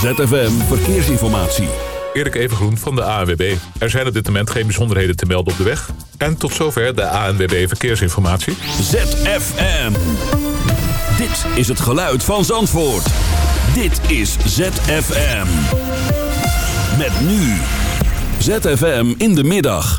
ZFM Verkeersinformatie. Erik Evengroen van de ANWB. Er zijn op dit moment geen bijzonderheden te melden op de weg. En tot zover de ANWB Verkeersinformatie. ZFM. Dit is het geluid van Zandvoort. Dit is ZFM. Met nu. ZFM in de middag.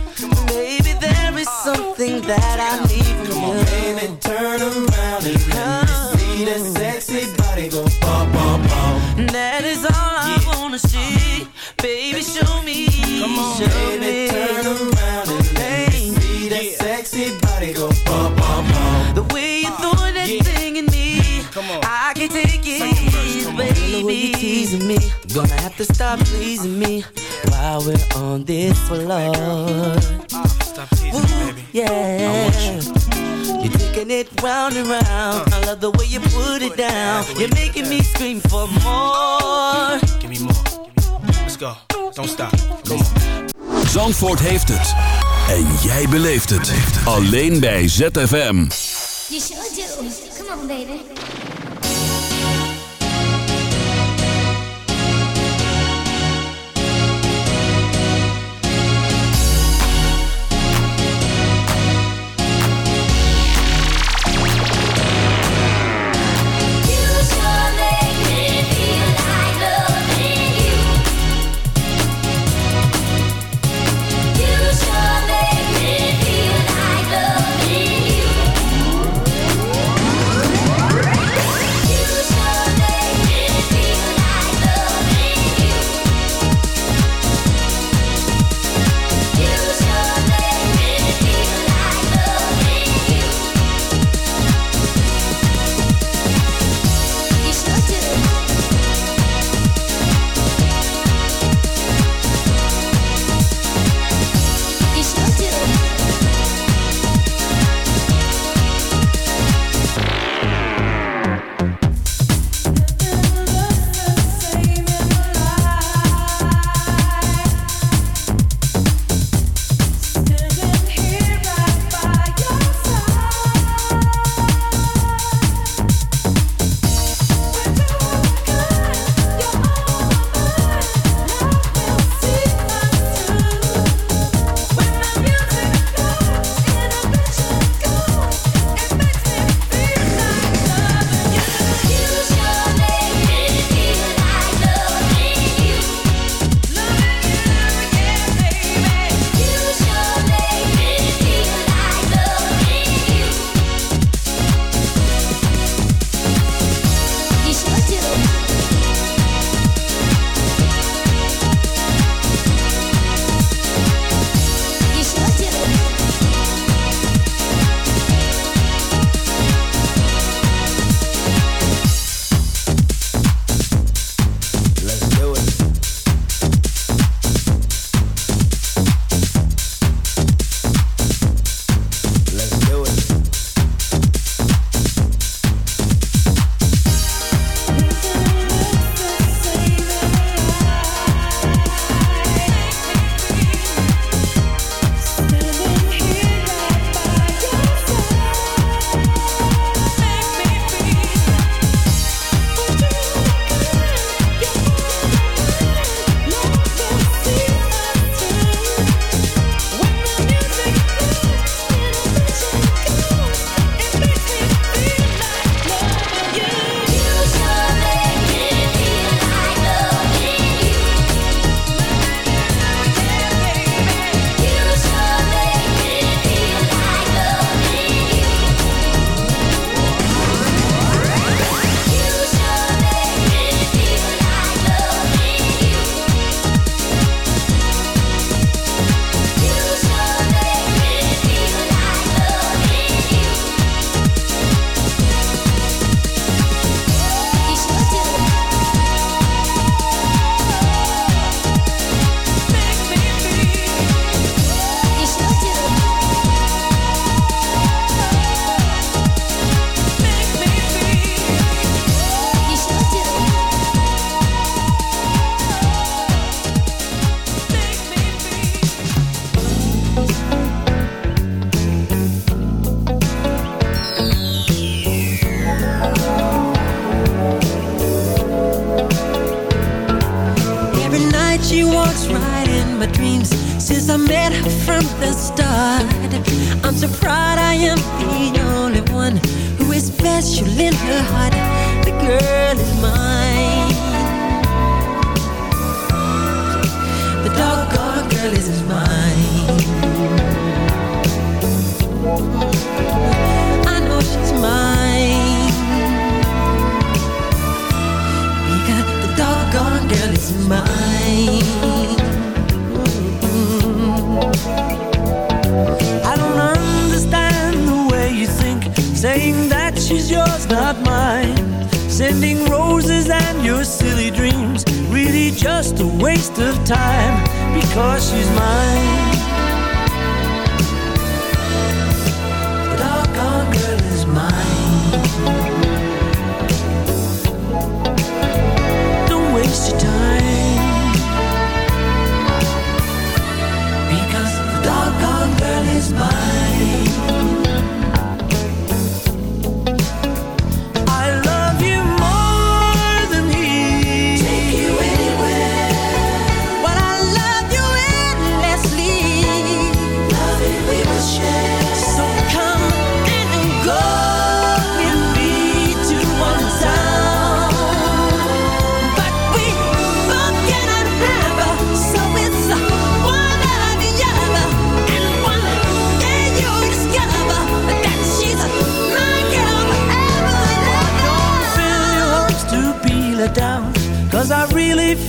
Baby, there is something that I need from Come on, baby, turn around and let me see that sexy body go bum, bum, bum. That is all I wanna see. Baby, show me. Come on, show baby, me. turn around and let me see that sexy body go bum, bum, bum. The way you throw that thing in me, I can take it, baby. The way you teasing me, gonna have to stop pleasing me while we're on this floor. Stop teasing me, baby. Yeah. You. are taking it round and round. Uh. I love the way you put it down. You're making me scream for more. Give me more. Let's go. Don't stop. Come on. Zandvoort heeft het. En jij beleeft het. Alleen bij ZFM. You sure do. Come on, baby.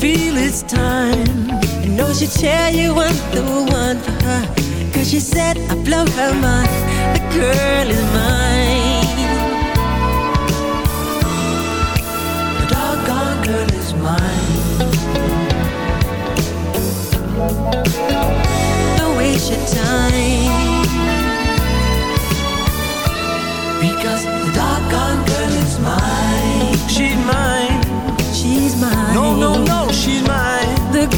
Feel it's time. I know she'll tell you I'm the one for her. Cause she said I blow her mind. The girl is mine. The doggone girl is mine. Don't waste your time. Because the doggone girl is mine. She's mine. She's mine. No, no, no,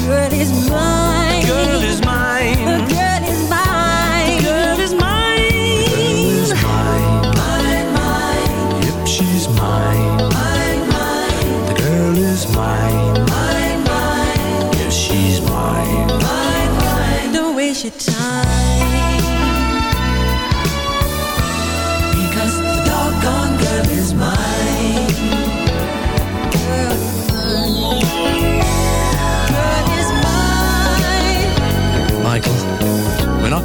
girl is mine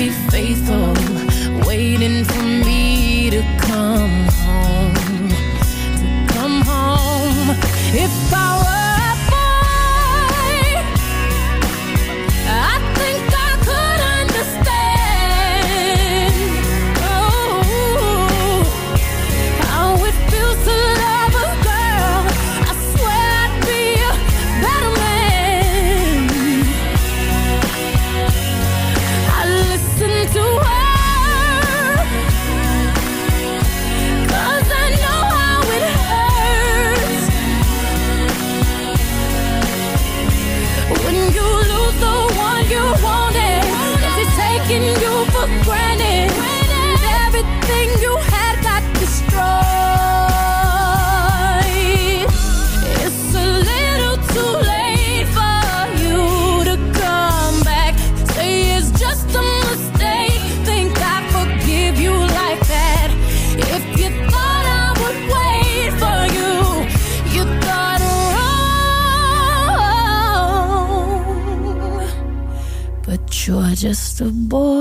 be faithful, waiting for me to come home, to come home. If I of boy.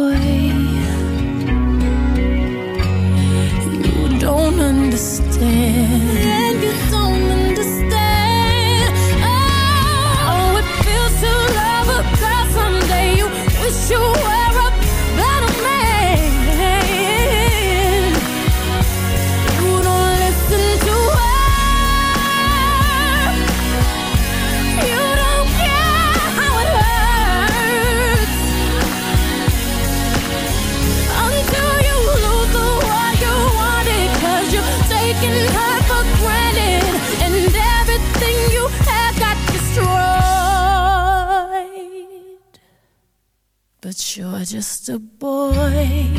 You're just a boy.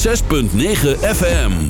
106.9 FM.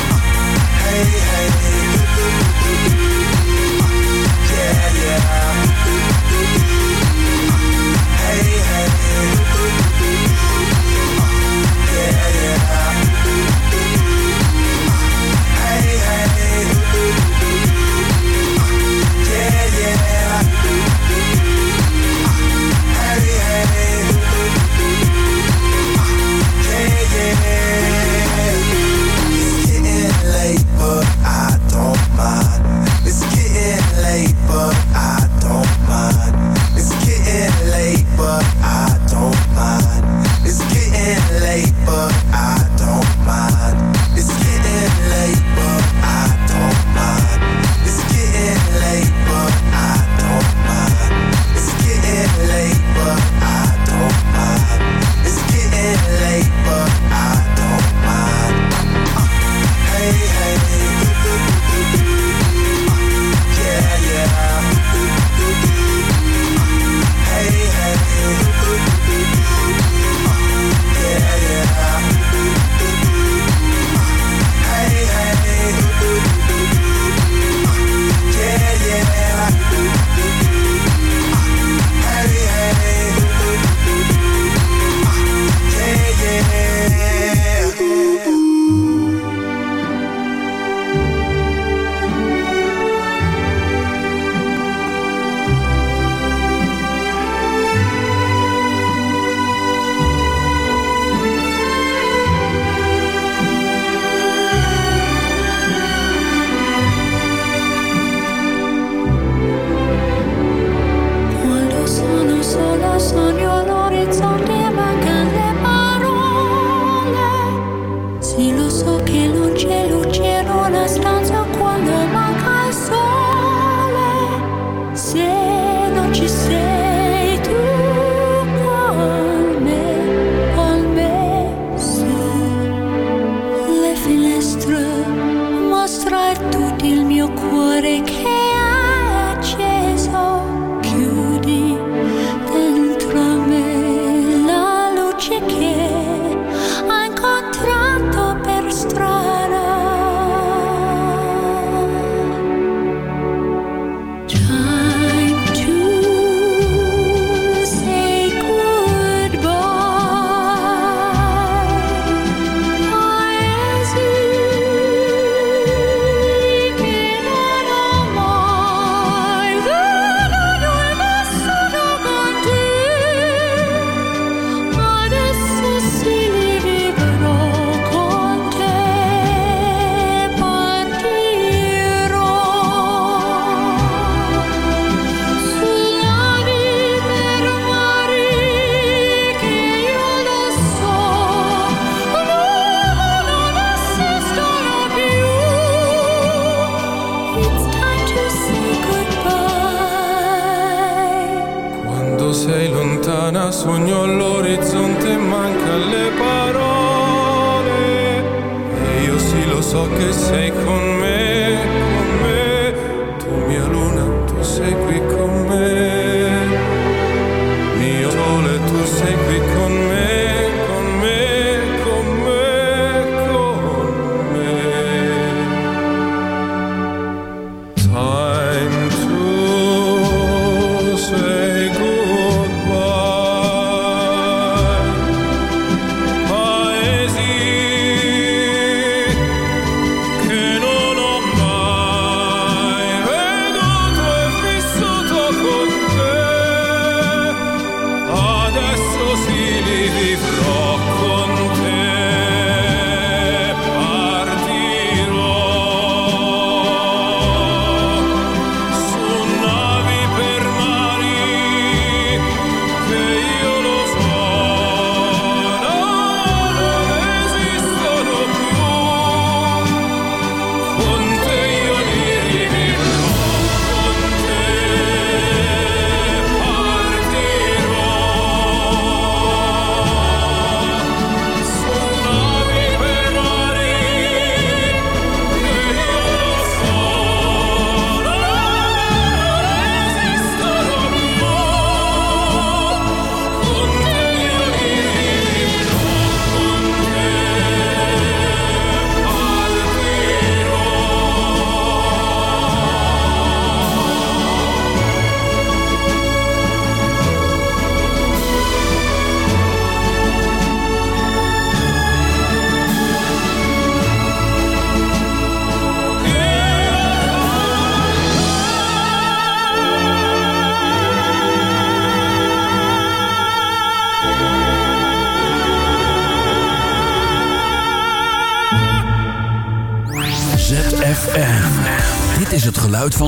Hey, hey, yeah, yeah. Hey, hey, yeah, yeah.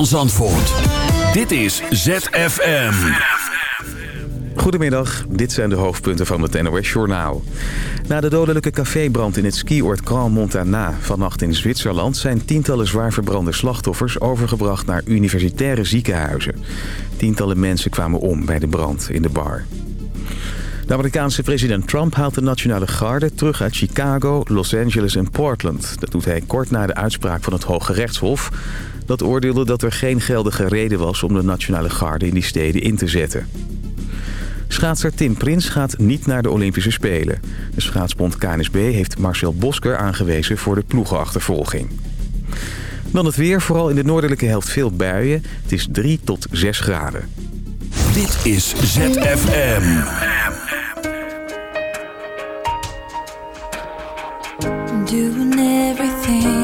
Van. Dit is ZFM. Goedemiddag, dit zijn de hoofdpunten van het NOS-journaal. Na de dodelijke cafébrand in het skioord Grand Montana vannacht in Zwitserland... zijn tientallen zwaar verbrande slachtoffers overgebracht naar universitaire ziekenhuizen. Tientallen mensen kwamen om bij de brand in de bar. De Amerikaanse president Trump haalt de Nationale Garde terug uit Chicago, Los Angeles en Portland. Dat doet hij kort na de uitspraak van het Hoge Rechtshof. Dat oordeelde dat er geen geldige reden was om de Nationale Garde in die steden in te zetten. Schaatser Tim Prins gaat niet naar de Olympische Spelen. De schaatsbond KNSB heeft Marcel Bosker aangewezen voor de ploegenachtervolging. Dan het weer, vooral in de noordelijke helft veel buien. Het is 3 tot 6 graden. Dit is ZFM. Everything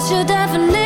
should your definition?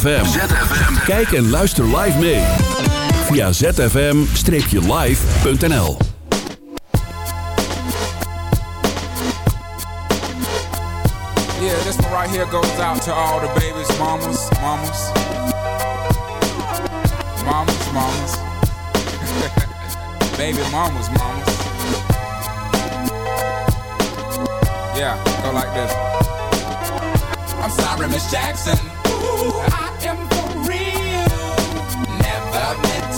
ZFM. Kijk en luister live mee. Via zfm-live.nl Yeah, this one right here goes out to all the babies, mamas, mamas. Mamas, mamas. Baby mamas, mamas. Yeah, go like this. I'm sorry, Miss Jackson. Ooh, I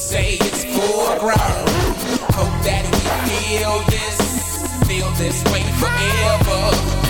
Say it's full grown. Hope that we feel this, feel this way forever.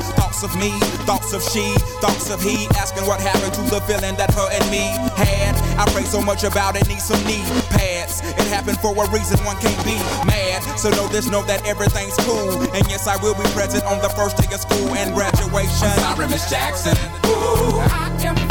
Thoughts of me, thoughts of she, thoughts of he. Asking what happened to the feeling that her and me had. I pray so much about it, need some knee pads. It happened for a reason, one can't be mad. So know this, know that everything's cool. And yes, I will be present on the first day of school and graduation. I'm sorry, Miss Jackson. Ooh, I am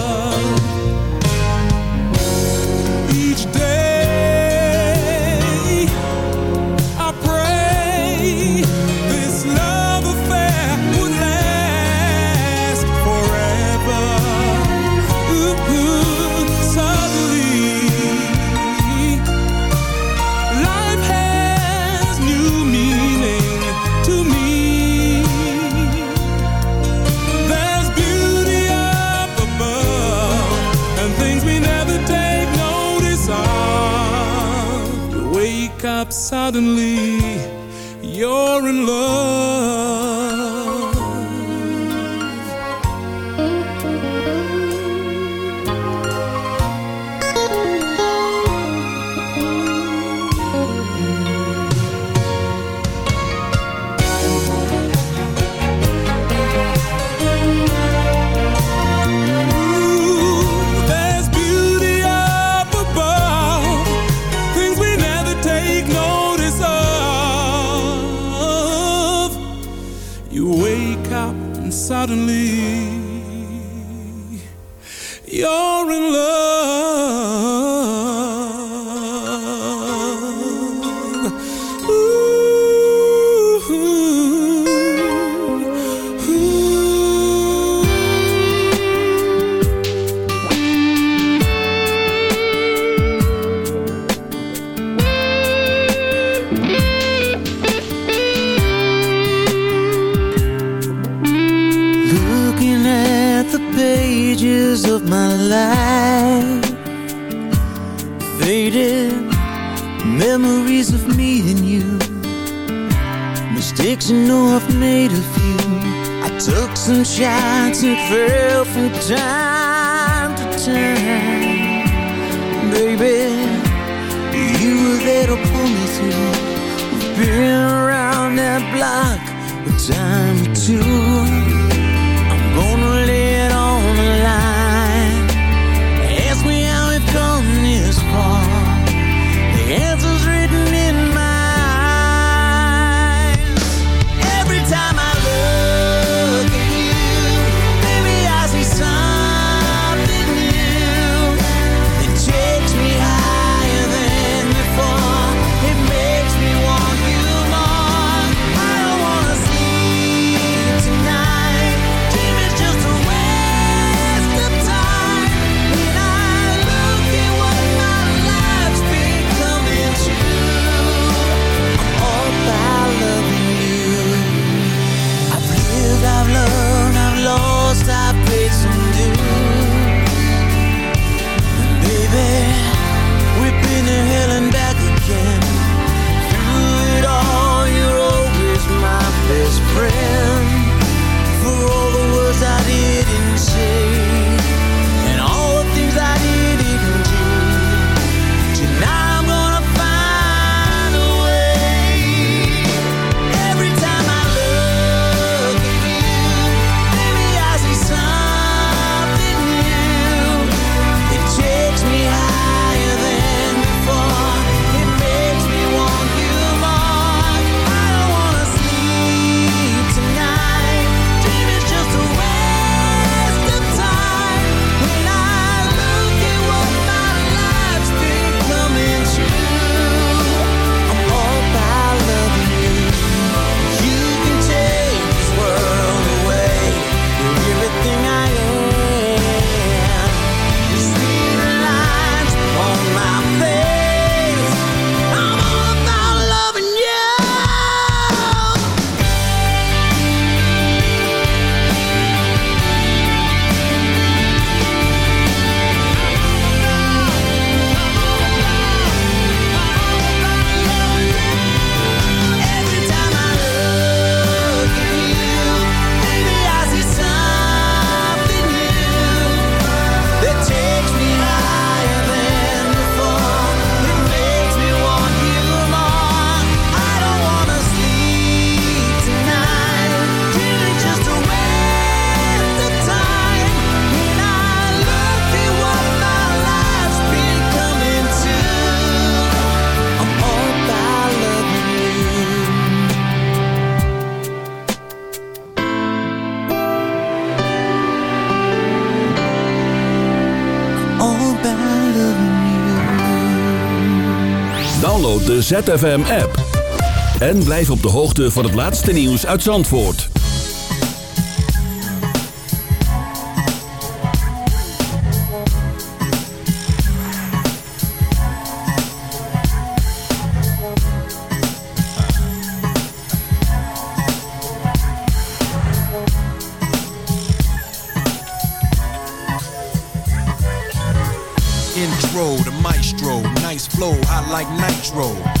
been around that block a time or two ZFM-app. En blijf op de hoogte van het laatste nieuws uit Zandvoort. Intro, the maestro, nice flow, hot like nitro.